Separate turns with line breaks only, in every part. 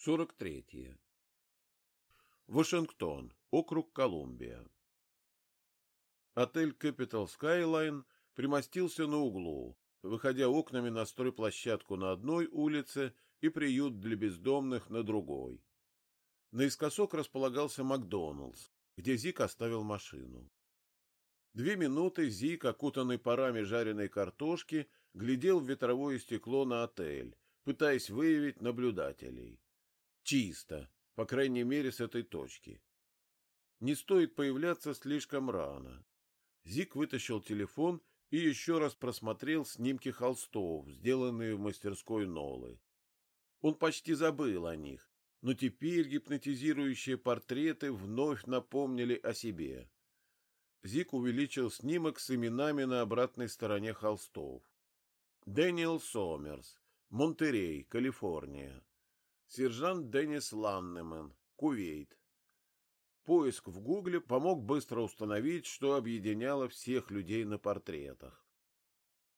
43. Вашингтон, округ Колумбия. Отель Capital Skyline примостился на углу, выходя окнами на стройплощадку на одной улице и приют для бездомных на другой. Наискосок располагался Макдоналдс, где Зик оставил машину. Две минуты Зик, окутанный парами жареной картошки, глядел в ветровое стекло на отель, пытаясь выявить наблюдателей. Чисто, по крайней мере, с этой точки. Не стоит появляться слишком рано. Зик вытащил телефон и еще раз просмотрел снимки холстов, сделанные в мастерской Нолы. Он почти забыл о них, но теперь гипнотизирующие портреты вновь напомнили о себе. Зик увеличил снимок с именами на обратной стороне холстов. Дэниел Сомерс, Монтерей, Калифорния. Сержант Деннис Ланнемен, Кувейт. Поиск в Гугле помог быстро установить, что объединяло всех людей на портретах.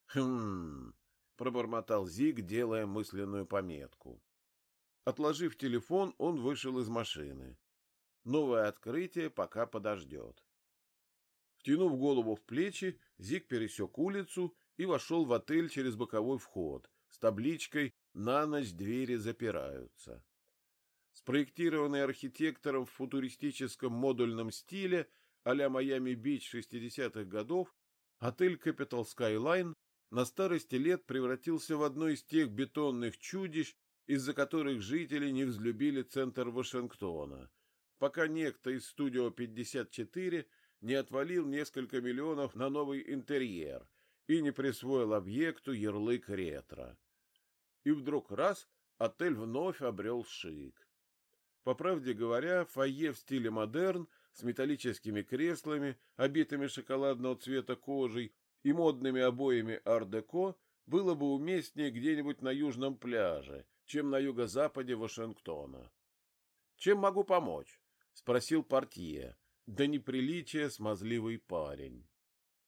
«Хм...» — пробормотал Зиг, делая мысленную пометку. Отложив телефон, он вышел из машины. Новое открытие пока подождет. Втянув голову в плечи, Зиг пересек улицу и вошел в отель через боковой вход с табличкой на ночь двери запираются. Спроектированный архитектором в футуристическом модульном стиле а-ля Майами-Бич 60-х годов, отель Capital Skyline на старости лет превратился в одно из тех бетонных чудищ, из-за которых жители не взлюбили центр Вашингтона, пока некто из студио 54 не отвалил несколько миллионов на новый интерьер и не присвоил объекту ярлык ретро и вдруг раз отель вновь обрел шик. По правде говоря, фойе в стиле модерн с металлическими креслами, обитыми шоколадного цвета кожей и модными обоями ар-деко было бы уместнее где-нибудь на южном пляже, чем на юго-западе Вашингтона. «Чем могу помочь?» — спросил портье, да неприличие смазливый парень.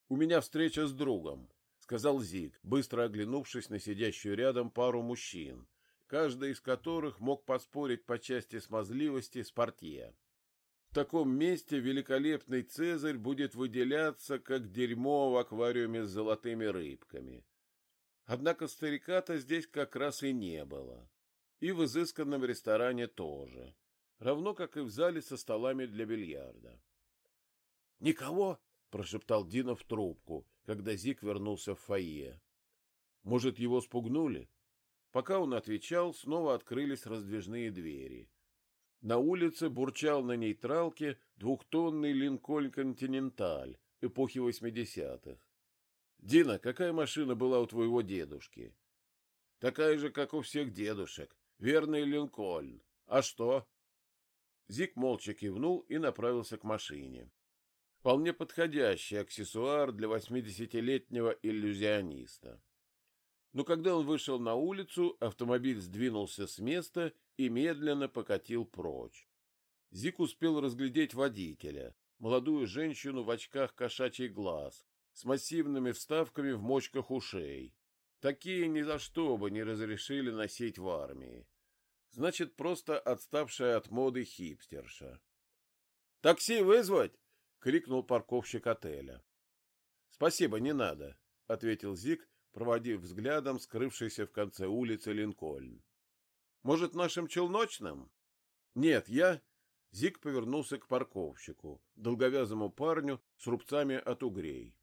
«У меня встреча с другом сказал Зиг, быстро оглянувшись на сидящую рядом пару мужчин, каждый из которых мог поспорить по части смазливости с портье. В таком месте великолепный Цезарь будет выделяться, как дерьмо в аквариуме с золотыми рыбками. Однако старика-то здесь как раз и не было. И в изысканном ресторане тоже. Равно, как и в зале со столами для бильярда. — Никого? — прошептал Дина в трубку, когда Зик вернулся в фойе. Может, его спугнули? Пока он отвечал, снова открылись раздвижные двери. На улице бурчал на нейтралке двухтонный Линкольн Континенталь эпохи восьмидесятых. «Дина, какая машина была у твоего дедушки?» «Такая же, как у всех дедушек. Верный Линкольн. А что?» Зик молча кивнул и направился к машине. Вполне подходящий аксессуар для восьмидесятилетнего иллюзиониста. Но когда он вышел на улицу, автомобиль сдвинулся с места и медленно покатил прочь. Зик успел разглядеть водителя, молодую женщину в очках кошачий глаз, с массивными вставками в мочках ушей. Такие ни за что бы не разрешили носить в армии. Значит, просто отставшая от моды хипстерша. «Такси вызвать?» Крикнул парковщик отеля. Спасибо, не надо, ответил Зик, проводив взглядом скрывшийся в конце улицы Линкольн. Может, нашим челночным? Нет, я Зик повернулся к парковщику, долговязому парню с рубцами от угрей.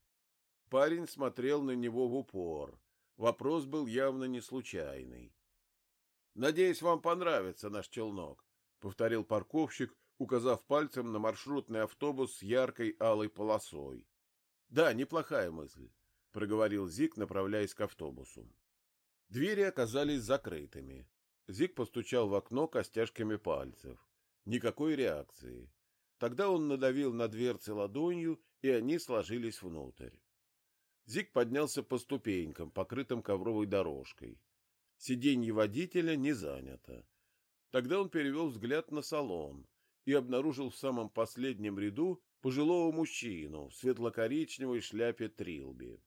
Парень смотрел на него в упор. Вопрос был явно не случайный. Надеюсь, вам понравится наш челнок, повторил парковщик, указав пальцем на маршрутный автобус с яркой алой полосой. Да, неплохая мысль, проговорил Зик, направляясь к автобусу. Двери оказались закрытыми. Зик постучал в окно костяшками пальцев. Никакой реакции. Тогда он надавил на дверцы ладонью, и они сложились внутрь. Зик поднялся по ступенькам, покрытым ковровой дорожкой. Сиденье водителя не занято. Тогда он перевел взгляд на салон, и обнаружил в самом последнем ряду пожилого мужчину в светло-коричневой шляпе трилби.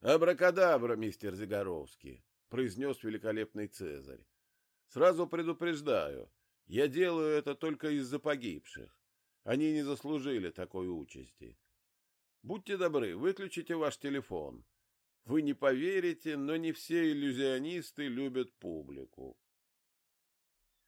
«Абракадабра, мистер Загоровский!» — произнес великолепный Цезарь. Сразу предупреждаю, я делаю это только из-за погибших. Они не заслужили такой участи. Будьте добры, выключите ваш телефон. Вы не поверите, но не все иллюзионисты любят публику.